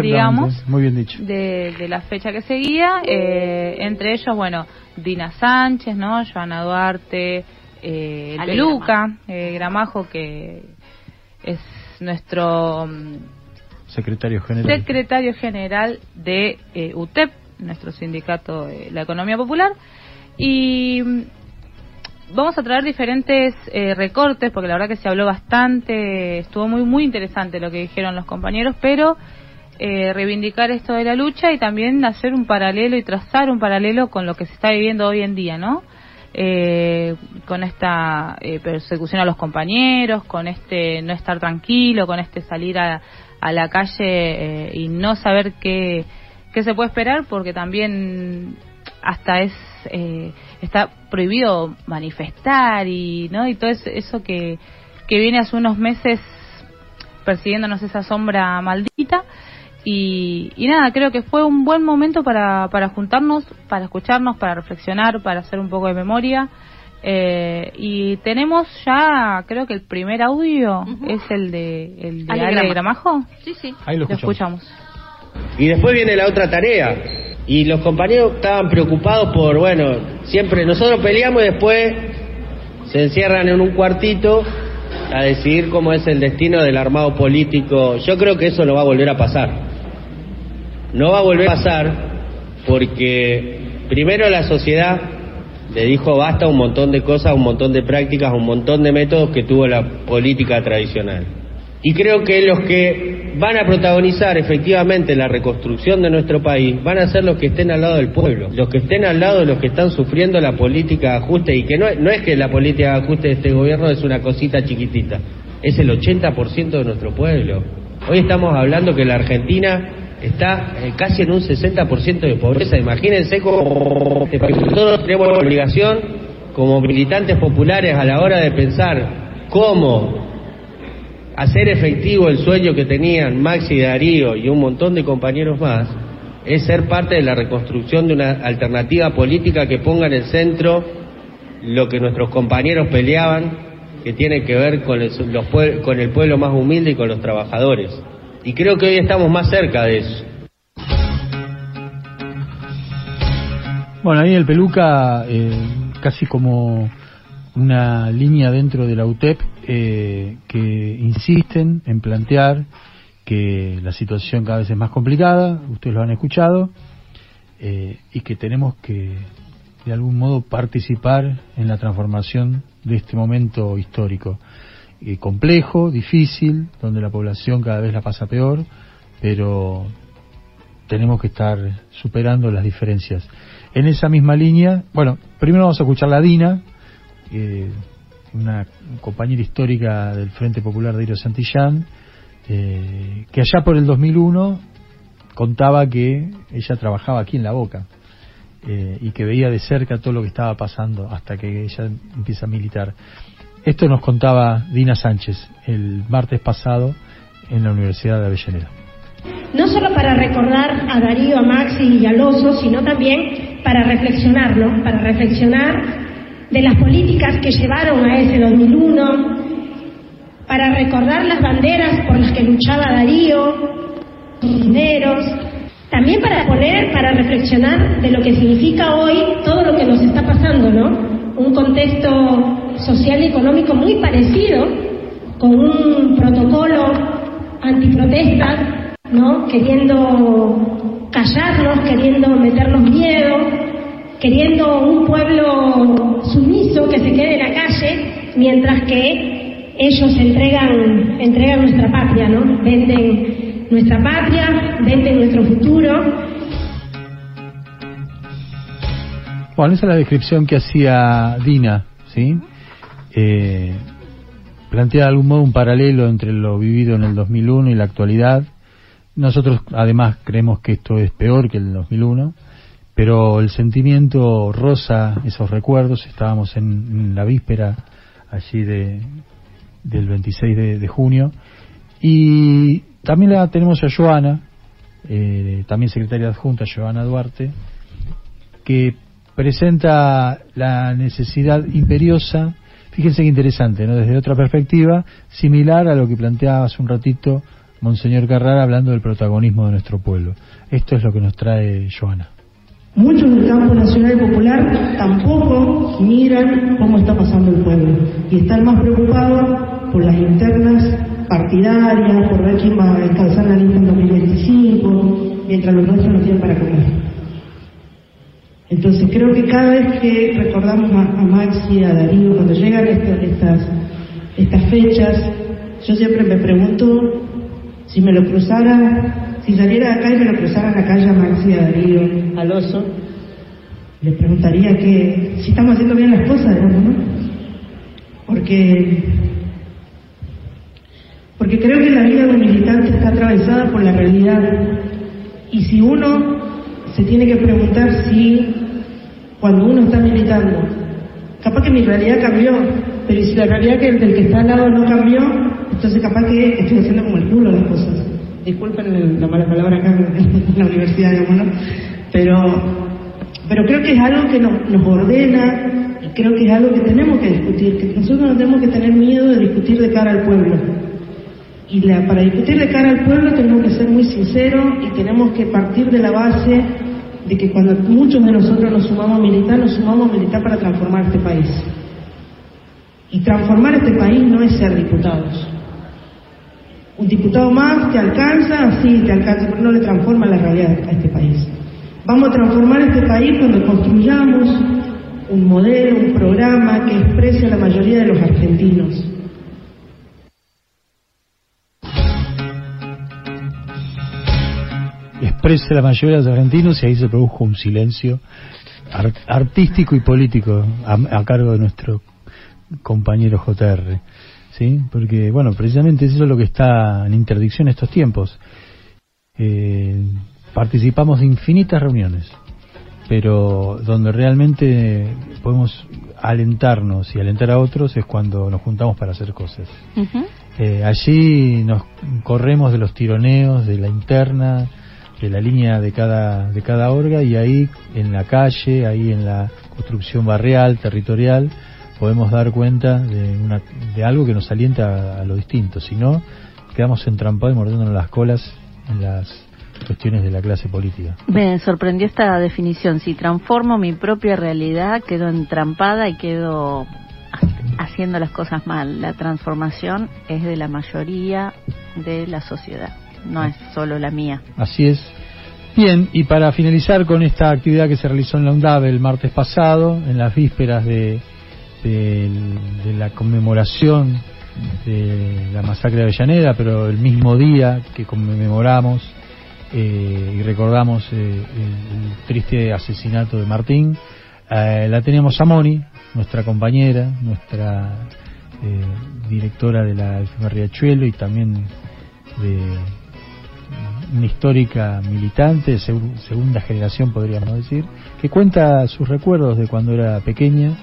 digamos, muy bien dicho. de, de la fecha que seguía, eh, entre ellos, bueno, Dina Sánchez, ¿no? Joana Duarte, eh, el Peluca, eh, Gramajo, que es nuestro mm, Secretario General. secretario general de eh, UTEP, nuestro sindicato de la economía popular. Y mm, vamos a traer diferentes eh, recortes, porque la verdad que se habló bastante, estuvo muy, muy interesante lo que dijeron los compañeros, pero eh, reivindicar esto de la lucha y también hacer un paralelo y trazar un paralelo con lo que se está viviendo hoy en día, ¿no? Eh, con esta eh, persecución a los compañeros, con este no estar tranquilo, con este salir a, a la calle eh, y no saber qué, qué se puede esperar, porque también hasta es eh, está prohibido manifestar y no y todo es- eso que, que viene hace unos meses persiguiéndonos esa sombra maldita y, y nada, creo que fue un buen momento para, para juntarnos, para escucharnos, para reflexionar, para hacer un poco de memoria. Eh, y tenemos ya, creo que el primer audio es el de, el de Ale Ale Grama. Gramajo. Sí, sí. Ahí lo escuchamos. Y después viene la otra tarea. Y los compañeros estaban preocupados por, bueno, siempre nosotros peleamos y después se encierran en un cuartito a decidir cómo es el destino del armado político. Yo creo que eso no va a volver a pasar. No va a volver a pasar porque primero la sociedad le dijo basta un montón de cosas, un montón de prácticas, un montón de métodos que tuvo la política tradicional. Y creo que los que van a protagonizar efectivamente la reconstrucción de nuestro país van a ser los que estén al lado del pueblo, los que estén al lado de los que están sufriendo la política de ajuste y que no, es que la política de ajuste de este gobierno es una cosita chiquitita, es el 80% de nuestro pueblo. Hoy estamos hablando que la Argentina está eh, casi en un 60% de pobreza. Imagínense cómo este nosotros tenemos la obligación como militantes populares a la hora de pensar cómo hacer efectivo el sueño que tenían Maxi Darío y un montón de compañeros más, es ser parte de la reconstrucción de una alternativa política que ponga en el centro lo que nuestros compañeros peleaban, que tiene que ver con el, los con el pueblo más humilde y con los trabajadores. Y creo que hoy estamos más cerca de eso. Bueno, ahí el Peluca, eh, casi como una línea dentro de la UTEP, eh, que insisten en plantear que la situación cada vez es más complicada, ustedes lo han escuchado, eh, y que tenemos que de algún modo participar en la transformación de este momento histórico. Eh, complejo, difícil, donde la población cada vez la pasa peor, pero tenemos que estar superando las diferencias. En esa misma línea, bueno, primero vamos a escuchar la Dina, eh, una compañera histórica del Frente Popular de Iro Santillán, eh, que allá por el 2001 contaba que ella trabajaba aquí en La Boca eh, y que veía de cerca todo lo que estaba pasando hasta que ella empieza a militar. Esto nos contaba Dina Sánchez el martes pasado en la Universidad de Avellaneda. No solo para recordar a Darío, a Maxi y a Loso, sino también para reflexionar, ¿no? Para reflexionar de las políticas que llevaron a ese 2001, para recordar las banderas por las que luchaba Darío, los dineros, también para poner, para reflexionar de lo que significa hoy todo lo que nos está pasando, ¿no? Un contexto social y económico muy parecido, con un protocolo antiprotesta, ¿no? Queriendo callarnos, queriendo meternos miedo, queriendo un pueblo sumiso que se quede en la calle, mientras que ellos entregan, entregan nuestra patria, ¿no? Venden nuestra patria, venden nuestro futuro. Bueno, esa es la descripción que hacía Dina, ¿sí? Eh, plantea de algún modo un paralelo entre lo vivido en el 2001 y la actualidad. Nosotros además creemos que esto es peor que el 2001, pero el sentimiento rosa esos recuerdos. Estábamos en, la víspera allí de, del 26 de, de, junio y también la tenemos a Joana, eh, también secretaria adjunta, Joana Duarte, que presenta la necesidad imperiosa Fíjense qué interesante, ¿no? Desde otra perspectiva, similar a lo que planteaba hace un ratito Monseñor Carrara hablando del protagonismo de nuestro pueblo. Esto es lo que nos trae Joana. Muchos del campo nacional y popular tampoco miran cómo está pasando el pueblo y están más preocupados por las internas partidarias, por ver quién va a alcanzar la lista en 2025, mientras los nuestros no tienen para comer. Entonces creo que cada vez que recordamos a, a Maxi, a Darío, cuando llegan estas, estas, estas fechas, yo siempre me pregunto si me lo cruzara, si saliera de acá y me lo cruzara en la calle a Maxi, a Darío, al oso, le preguntaría que si estamos haciendo bien las cosas, ¿no? Porque, porque creo que la vida de un militante está atravesada por la realidad. Y si uno se tiene que preguntar si cuando uno está militando, capaz que mi realidad cambió, pero si la realidad que del que está al lado no cambió, entonces capaz que estoy haciendo como el culo las cosas. Disculpen la mala palabra acá en la universidad, ¿no? Pero, pero creo que es algo que nos, nos ordena creo que es algo que tenemos que discutir, que nosotros no tenemos que tener miedo de discutir de cara al pueblo. Y la, para discutir de cara al pueblo tenemos que ser muy sinceros y tenemos que partir de la base de que cuando muchos de nosotros nos sumamos a militar, nos sumamos a militar para transformar este país. Y transformar este país no es ser diputados. Un diputado más te alcanza, sí, te alcanza, pero no le transforma la realidad a este país. Vamos a transformar este país cuando construyamos un modelo, un programa que exprese a la mayoría de los argentinos. exprese la mayoría de los argentinos y ahí se produjo un silencio art artístico y político a, a, cargo de nuestro compañero JR. ¿Sí? Porque, bueno, precisamente eso es lo que está en interdicción estos tiempos. Eh, participamos de infinitas reuniones, pero donde realmente podemos alentarnos y alentar a otros es cuando nos juntamos para hacer cosas. Uh -huh. eh, allí nos corremos de los tironeos, de la interna, de la línea de cada de cada orga y ahí en la calle, ahí en la construcción barrial, territorial, podemos dar cuenta de una de algo que nos alienta a, lo distinto, si no quedamos entrampados y mordiéndonos las colas en las cuestiones de la clase política. Me sorprendió esta definición, si transformo mi propia realidad, quedo entrampada y quedo haciendo las cosas mal. La transformación es de la mayoría de la sociedad no es solo la mía. Así es. Bien, y para finalizar con esta actividad que se realizó en la UNDAV el martes pasado, en las vísperas de, de, de la conmemoración de la masacre de Avellaneda, pero el mismo día que conmemoramos eh, y recordamos eh, el, el triste asesinato de Martín, eh, la teníamos a Moni, nuestra compañera, nuestra eh, directora de la FM Riachuelo y también de una histórica militante, seg- segunda generación podríamos decir, que cuenta sus recuerdos de cuando era pequeña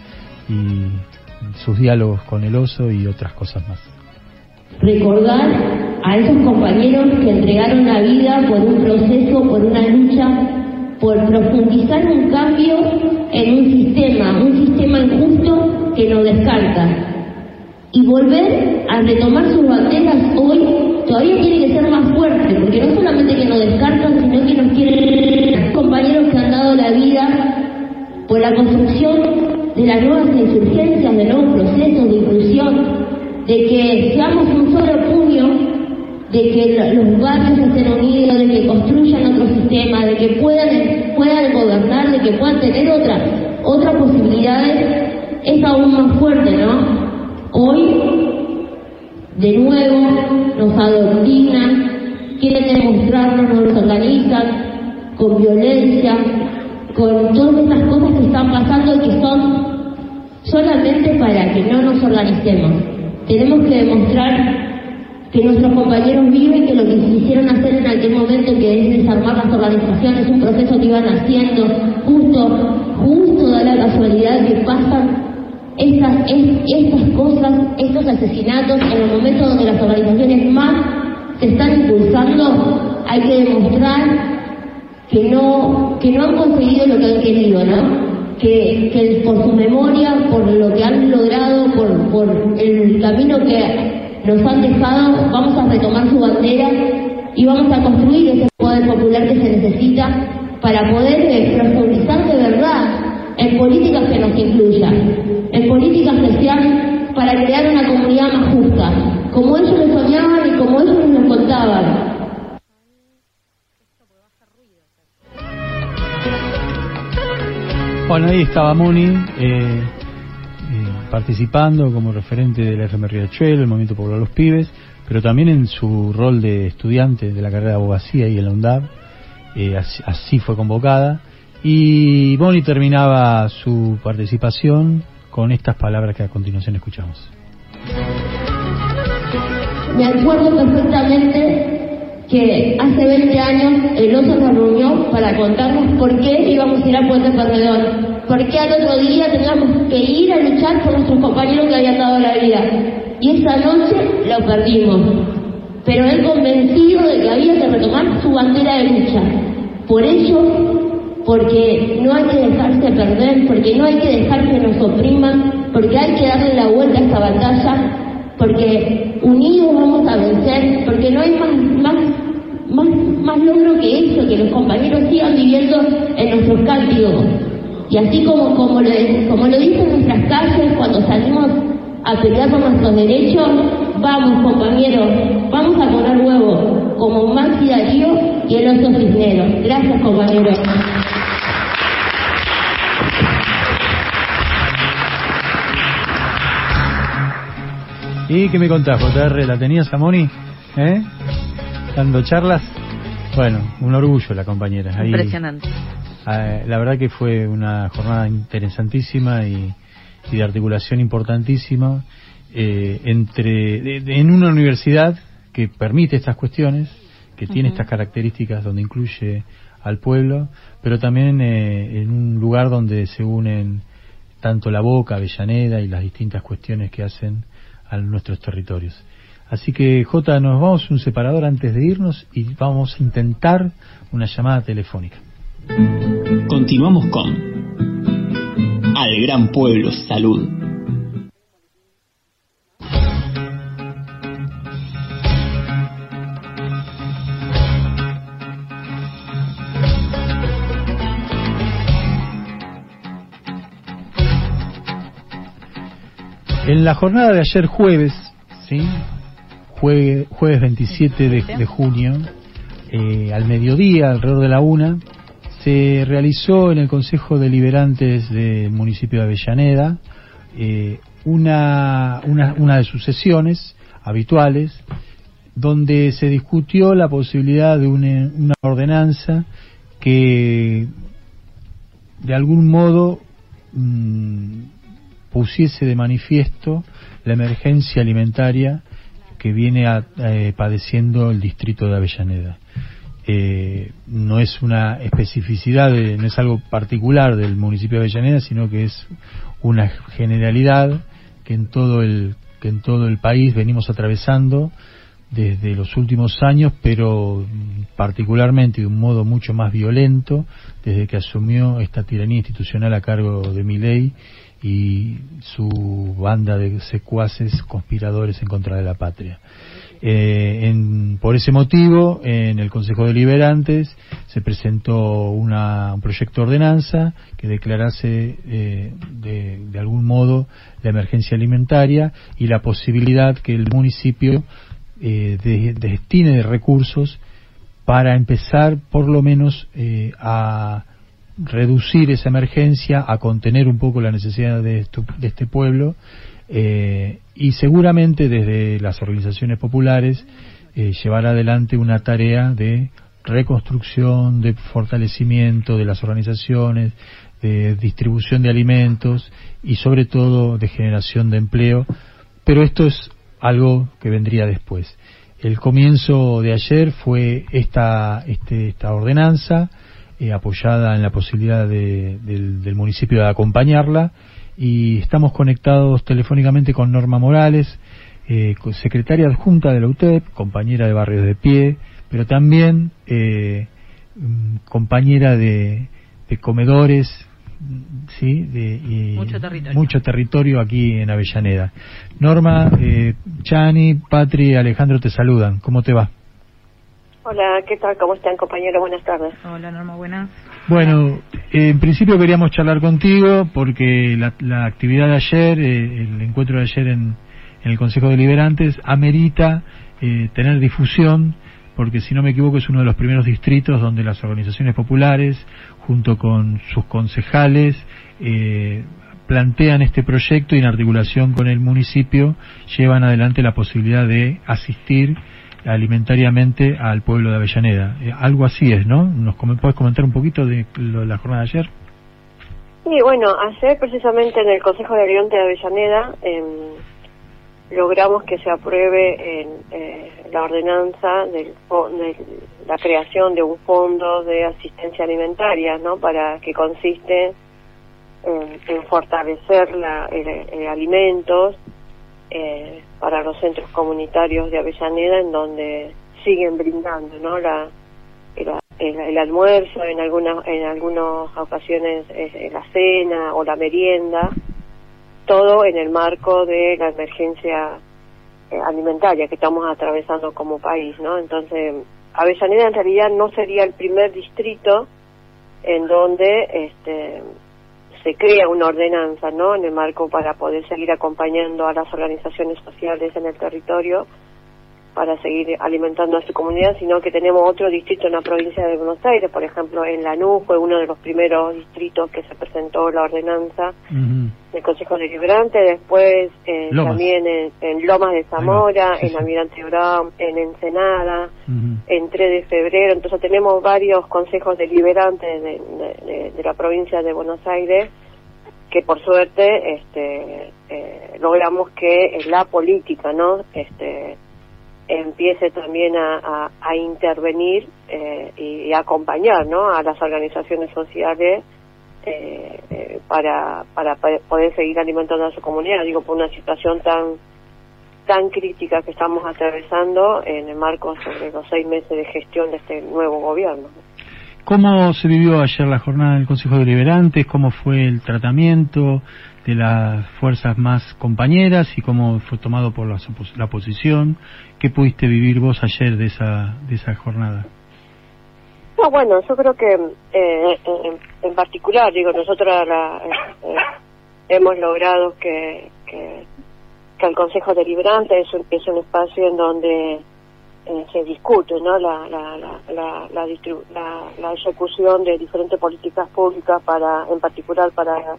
y sus diálogos con el oso y otras cosas más. recordar a esos compañeros que entregaron la vida por un proceso, por una lucha, por profundizar un cambio en un sistema, un sistema injusto que nos descarta. Y volver a retomar sus banderas hoy todavía tiene que ser más fuerte, porque no solamente que nos descartan, sino que nos quieren compañeros que han dado la vida por la construcción de las nuevas insurgencias, de nuevos procesos de inclusión, de que seamos un solo puño, de que lo- los barrios estén unidos, de que construyan otro sistema, de que puedan, puedan gobernar, de que puedan tener otras otras posibilidades, es aún más fuerte, ¿no? Hoy, de nuevo, nos adoctrinan, quieren demostrarnos, nos organizan con violencia, con todas estas cosas que están pasando y que son solamente para que no nos organicemos. Tenemos que demostrar que nuestros compañeros viven, que lo que quisieron hacer en aquel momento, que es desarmar las organizaciones, un proceso que iban haciendo, justo, justo da la casualidad que pasan estas, es- estas cosas, estos asesinatos, en el momento donde las organizaciones más se están impulsando, hay que demostrar que no, que no han conseguido lo que han querido, ¿no? Que, que por su memoria, por lo que han logrado, por, por el camino que nos han dejado, vamos a retomar su bandera y vamos a construir ese poder popular que se necesita para poder profundizar de verdad en políticas que nos incluyan, en políticas que sean para crear una comunidad más justa, como ellos lo soñaban y como ellos nos contaban. Bueno, ahí estaba Moni eh, eh, participando como referente de la FM Riachuelo, el Movimiento Popular Los Pibes, pero también en su rol de estudiante de la carrera de abogacía y en la eh, así fue convocada. Y Moni terminaba su participación con estas palabras que a continuación escuchamos. Me acuerdo perfectamente que hace 20 años el oso nos reunió para contarnos por qué íbamos a ir a Puente Perdedor, por qué al otro día teníamos que ir a luchar por nuestros compañeros que habían dado la vida. Y esa noche lo perdimos. Pero él convencido de que había que retomar su bandera de lucha. Por ello, porque no hay que dejarse perder, porque no hay que dejar que nos opriman, porque hay que darle la vuelta a esta batalla, porque unidos vamos a vencer, porque no hay más, más, más, más logro que eso, que los compañeros sigan viviendo en nuestros cánticos. Y así como, como, lo, como lo dicen nuestras calles cuando salimos a pelear por nuestros derechos, vamos compañeros, vamos a poner huevo, como Maxi Darío y el oso cisnero. Gracias compañeros. ¿Y qué me contás, JR? ¿La tenías a Moni? ¿Eh? Dando charlas. Bueno, un orgullo la compañera. Ahí, Impresionante. eh, la verdad que fue una jornada interesantísima y, y de articulación importantísima eh, entre de- de- en una universidad que permite estas cuestiones, que tiene estas características donde incluye al pueblo, pero también eh, en un lugar donde se unen tanto la Boca, Avellaneda y las distintas cuestiones que hacen a nuestros territorios. Así que, Jota, nos vamos un separador antes de irnos y vamos a intentar una llamada telefónica. Continuamos con Al Gran Pueblo Salud. En la jornada de ayer jueves, ¿sí? Jue- jueves 27 de, de junio, eh, al mediodía, alrededor de la una, se realizó en el Consejo Deliberantes del municipio de Avellaneda eh, una, una, una de sus sesiones habituales donde se discutió la posibilidad de una, una ordenanza que de algún modo mm, pusiese de manifiesto la emergencia alimentaria que viene a- eh, padeciendo el distrito de Avellaneda. Eh, no es una especificidad, de- no es algo particular del municipio de Avellaneda, sino que es una generalidad que en todo el que en todo el país venimos atravesando desde los últimos años, pero particularmente de un modo mucho más violento desde que asumió esta tiranía institucional a cargo de Milei y su banda de secuaces conspiradores en contra de la patria. Eh, por ese motivo, en el Consejo Deliberantes se presentó una- un proyecto de ordenanza que declarase eh, de, de algún modo la emergencia alimentaria y la posibilidad que el municipio eh, de- destine recursos para empezar por lo menos eh, a reducir esa emergencia, a contener un poco la necesidad de, esto- de este pueblo eh, y seguramente desde las organizaciones populares eh, llevar adelante una tarea de reconstrucción, de fortalecimiento de las organizaciones, de distribución de alimentos y sobre todo de generación de empleo. Pero esto es algo que vendría después. El comienzo de ayer fue esta, este- esta ordenanza eh, apoyada en la posibilidad de- del, del municipio de acompañarla y estamos conectados telefónicamente con Norma Morales, eh, secretaria adjunta de la UTEP, compañera de Barrios de Pie, pero también eh, mm, compañera de, de comedores, sí, de, y Mucho territorio. mucho territorio aquí en Avellaneda. Norma, eh, Chani, Patri, Alejandro te saludan. ¿Cómo te va? Hola, ¿qué tal? ¿Cómo están, compañeros? Buenas tardes. Hola, Norma, buenas. Bueno, eh, en principio queríamos charlar contigo porque la, la actividad de ayer, eh, el encuentro de ayer en, en el Consejo Deliberantes, amerita eh, tener difusión porque si no me equivoco es uno de los primeros distritos donde las organizaciones populares, junto con sus concejales, eh, plantean este proyecto y en articulación con el municipio llevan adelante la posibilidad de asistir alimentariamente al pueblo de Avellaneda. Eh, algo así es, ¿no? ¿Nos puedes comentar un poquito de lo- la jornada de ayer? Y bueno, ayer precisamente en el Consejo de Oriente de Avellaneda em, logramos que se apruebe en, eh, la ordenanza de la creación de un fondo de asistencia alimentaria, ¿no? Para que consiste en, fortalecer la, el alimentos eh, para los centros comunitarios de Avellaneda, en donde siguen brindando, ¿no? La, el, almuerzo, en algunas en algunas ocasiones eh, la cena o la merienda, todo en el marco de la emergencia eh, alimentaria que estamos atravesando como país, ¿no? Entonces, Avellaneda en realidad no sería el primer distrito en donde este se crea una ordenanza, ¿no? En el marco para poder seguir acompañando a las organizaciones sociales en el territorio para seguir alimentando a su comunidad, sino que tenemos otro distrito en la provincia de Buenos Aires, por ejemplo, en Lanús fue uno de los primeros distritos que se presentó la ordenanza del Consejo Deliberante, después eh, también en, en Lomas de Zamora, en Almirante Brown, en Ensenada, en 3 de febrero, entonces tenemos varios consejos deliberantes de, de- de- de la provincia de Buenos Aires que por suerte este, eh, logramos que la política no este empiece también a, intervenir eh, y, y acompañar ¿no? a las organizaciones sociales eh, eh, para, para pa- poder seguir alimentando a su comunidad, digo, por una situación tan tan crítica que estamos atravesando en el marco sobre los seis meses de gestión de este nuevo gobierno. ¿Cómo se vivió ayer la jornada del Consejo Deliberantes? ¿Cómo fue el tratamiento de las fuerzas más compañeras y cómo fue tomado por la, opos- la oposición? ¿Qué pudiste vivir vos ayer de esa, de esa jornada? No, bueno, yo creo que eh, en, particular, digo, nosotros la- eh, hemos logrado que, que, que el Consejo Deliberante es un, es un espacio en donde eh, se discute ¿no? la, la, la, la, distribu- la, ejecución de diferentes políticas públicas para, en particular para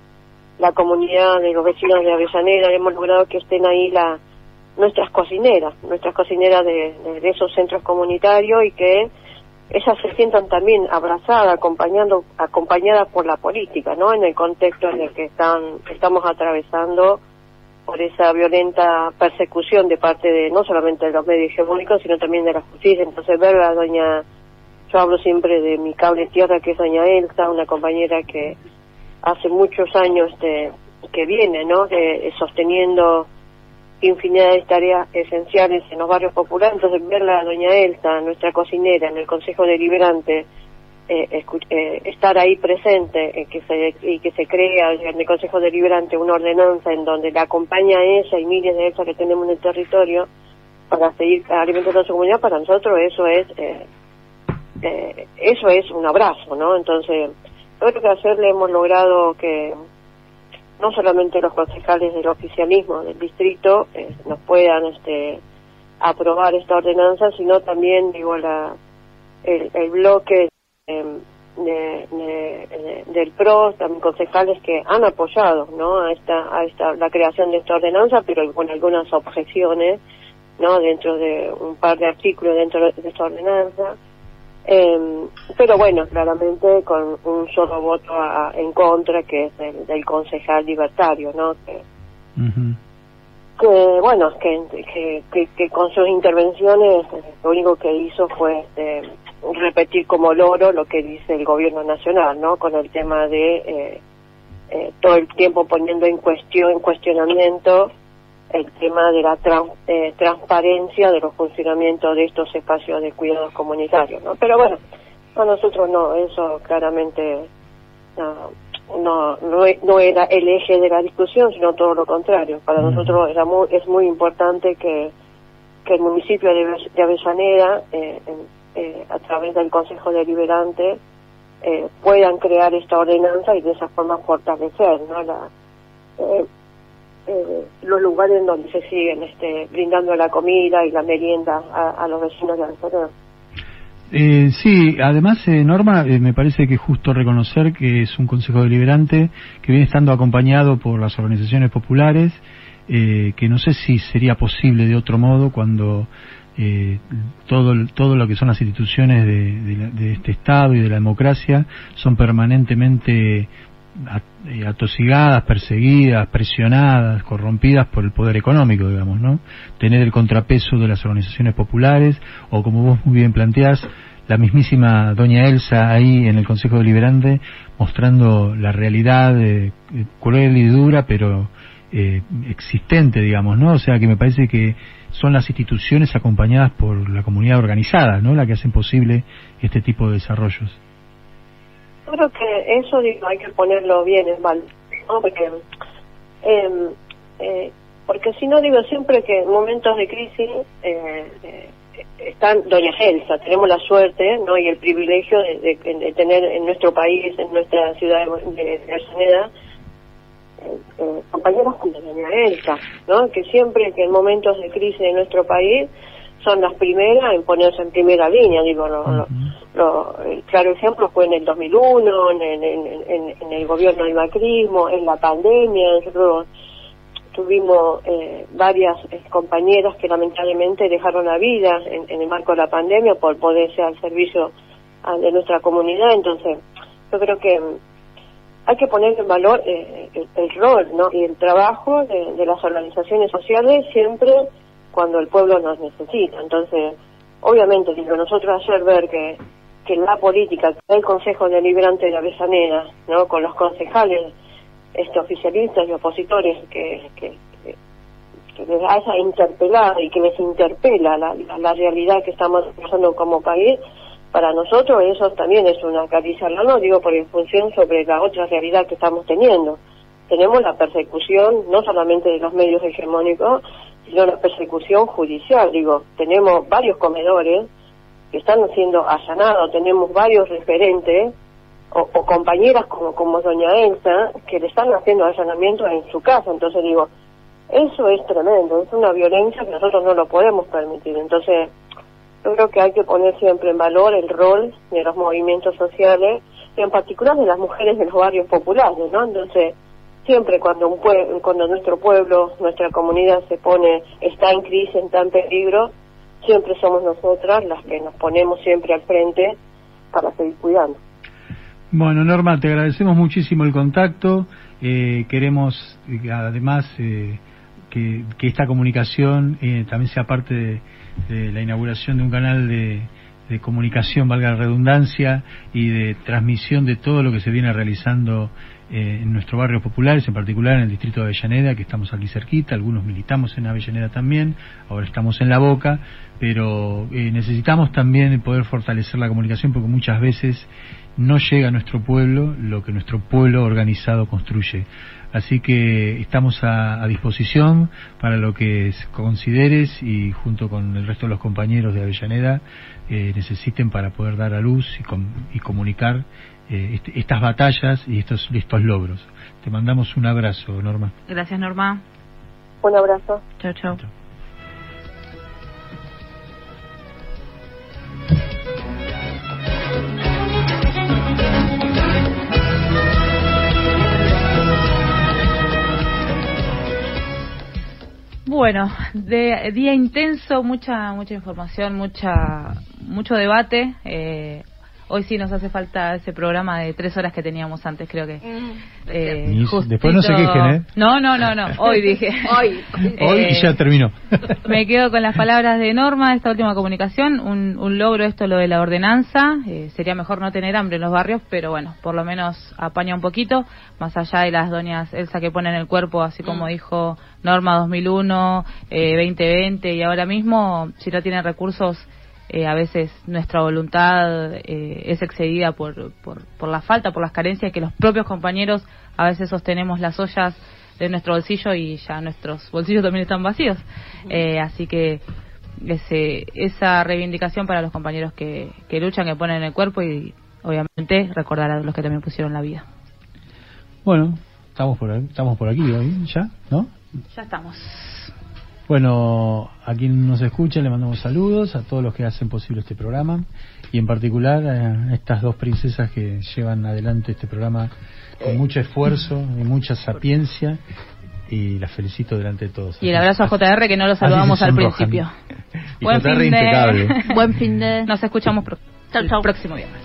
la comunidad de los vecinos de Avellaneda. Hemos logrado que estén ahí la, nuestras cocineras, nuestras cocineras de, de, de esos centros comunitarios y que ellas se sientan también abrazadas, acompañando, acompañadas por la política, ¿no? En el contexto en el que están, estamos atravesando por esa violenta persecución de parte de no solamente de los medios hegemónicos, sino también de la justicia. Entonces, ver a doña, yo hablo siempre de mi cable tierra, que es doña Elsa, una compañera que hace muchos años de, que viene, ¿no? De, sosteniendo infinidad de tareas esenciales en los barrios populares, entonces verla a doña Elsa, nuestra cocinera, en el Consejo Deliberante, eh, eh, estar ahí presente eh, que se, y que se crea en el Consejo Deliberante una ordenanza en donde la acompaña a ella y miles de Elsa que tenemos en el territorio para seguir alimentando a su comunidad, para nosotros eso es eh, eh, eso es un abrazo, ¿no? Entonces, yo creo que hacerle hemos logrado que no solamente los concejales del oficialismo del distrito nos puedan este aprobar esta ordenanza, sino también digo la el, el bloque eh, de, de, de, del PRO, también concejales que han apoyado no a esta a esta la creación de esta ordenanza, pero con algunas objeciones no dentro de un par de artículos dentro de esta ordenanza. Eh, pero bueno, claramente con un solo voto a, en contra, que es el del concejal libertario, ¿no? Que, que bueno, que, que, que, que, con sus intervenciones lo único que hizo fue este, repetir como loro lo que dice el gobierno nacional, ¿no? Con el tema de eh, eh, todo el tiempo poniendo en cuestión, en cuestionamiento el tema de la eh, transparencia de los funcionamientos de estos espacios de cuidados comunitarios, ¿no? Pero bueno, para nosotros no, eso claramente no, no, no, no era el eje de la discusión, sino todo lo contrario. Para nosotros era muy, es muy importante que, que el municipio de, de Avellaneda, eh, eh, a través del Consejo Deliberante, eh, puedan crear esta ordenanza y de esa forma fortalecer ¿no? la, eh, eh, los lugares en donde se siguen este, brindando la comida y la merienda a, a los vecinos de Avellaneda. Eh, sí, además, eh, Norma, me parece que es justo reconocer que es un Consejo Deliberante que viene estando acompañado por las organizaciones populares, que no sé si sería posible de otro modo cuando eh, todo, todo lo que son las instituciones de, de, de este Estado y de la democracia son permanentemente eh, atosigadas, perseguidas, presionadas, corrompidas por el poder económico, digamos, ¿no? Tener el contrapeso de las organizaciones populares, o como vos muy bien planteás, la mismísima doña Elsa ahí en el Consejo Deliberante mostrando la realidad eh, eh, cruel y dura, pero eh, existente, digamos, ¿no? O sea que me parece que son las instituciones acompañadas por la comunidad organizada, ¿no? La que hacen posible este tipo de desarrollos. Creo que eso digo, hay que ponerlo bien en valor, ¿no? Porque, eh, eh, porque si no, digo siempre que en momentos de crisis eh, eh, están Doña Elsa, tenemos la suerte ¿no? y el privilegio de, de- de tener en nuestro país, en nuestra ciudad de, de, eh, eh, compañeras como Doña Elsa, ¿no? que siempre que en momentos de crisis de nuestro país son las primeras en ponerse en primera línea, digo, lo, lo- lo- el claro ejemplo fue en el 2001, en, en, en, en- el gobierno del macrismo, en la pandemia, nosotros tuvimos eh, varias eh, compañeras que lamentablemente dejaron la vida en, en el marco de la pandemia por poderse al servicio de nuestra comunidad, entonces yo creo que hay que poner en valor eh, el, el rol ¿no? y el trabajo de, las organizaciones sociales siempre cuando el pueblo nos necesita. Entonces, obviamente, digo, nosotros ayer ver que, que la política, el Consejo Deliberante de Avellaneda, ¿no? con los concejales este, oficialistas y opositores que, que les haya interpelado y que les interpela la, la, la realidad que estamos pasando como país, para nosotros eso también es una caricia al alma, digo, por en función sobre la otra realidad que estamos teniendo. Tenemos la persecución no solamente de los medios hegemónicos, sino la persecución judicial. Digo, tenemos varios comedores que están siendo allanados, tenemos varios referentes o, o compañeras como, como doña Elsa que le están haciendo allanamientos en su casa. Entonces digo, eso es tremendo, es una violencia que nosotros no lo podemos permitir. Entonces, yo creo que hay que poner siempre en valor el rol de los movimientos sociales, y en particular de las mujeres de los barrios populares, ¿no? Entonces, siempre cuando un pue- cuando nuestro pueblo, nuestra comunidad se pone, está en crisis, está en peligro, siempre somos nosotras las que nos ponemos siempre al frente para seguir cuidando. Bueno, Norma, te agradecemos muchísimo el contacto. Eh, queremos, eh, además, eh, que, que esta comunicación eh, también sea parte de, de la inauguración de un canal de, de comunicación, valga la redundancia, y de transmisión de todo lo que se viene realizando eh, en nuestros barrios populares, en particular en el distrito de Avellaneda, que estamos aquí cerquita, algunos militamos en Avellaneda también, ahora estamos en La Boca, pero eh, necesitamos también poder fortalecer la comunicación porque muchas veces no llega a nuestro pueblo lo que nuestro pueblo organizado construye. Así que estamos a, a disposición para lo que consideres y junto con el resto de los compañeros de Avellaneda eh, necesiten para poder dar a luz y, com- y comunicar eh, este- estas batallas y estos, estos logros. Te mandamos un abrazo, Norma. Gracias, Norma. Un abrazo. Chao, chao. Bueno, de día intenso, mucha mucha información, mucha mucho debate. Eh, hoy sí nos hace falta ese programa de tres horas que teníamos antes, creo que. eh, Ni- justito- después no se quejen, ¿eh? No, no, no, no. Hoy dije. Hoy. Hoy Eh, y ya terminó. me quedo con las palabras de Norma de esta última comunicación. Un, un logro esto, lo de la ordenanza. Eh, sería mejor no tener hambre en los barrios, pero bueno, por lo menos apaña un poquito. Más allá de las doñas Elsa que ponen el cuerpo, así como dijo Norma 2001, eh, 2020 y ahora mismo, si no tienen recursos, eh, a veces nuestra voluntad eh, es excedida por, por, por la falta, por las carencias que los propios compañeros a veces sostenemos las ollas de nuestro bolsillo y ya nuestros bolsillos también están vacíos. Eh, así que ese, esa reivindicación para los compañeros que, que luchan, que ponen el cuerpo y obviamente recordar a los que también pusieron la vida. Bueno, estamos por, ahí- estamos por aquí hoy, ¿ya? ¿No? Ya estamos. Bueno, a quien nos escucha le mandamos saludos, a todos los que hacen posible este programa y en particular a estas dos princesas que llevan adelante este programa con mucho esfuerzo y mucha sapiencia y las felicito delante de todos. Y el abrazo a JR que no lo saludamos al principio. Y JR impecable. Buen fin de. Nos escuchamos pro- el próximo viernes.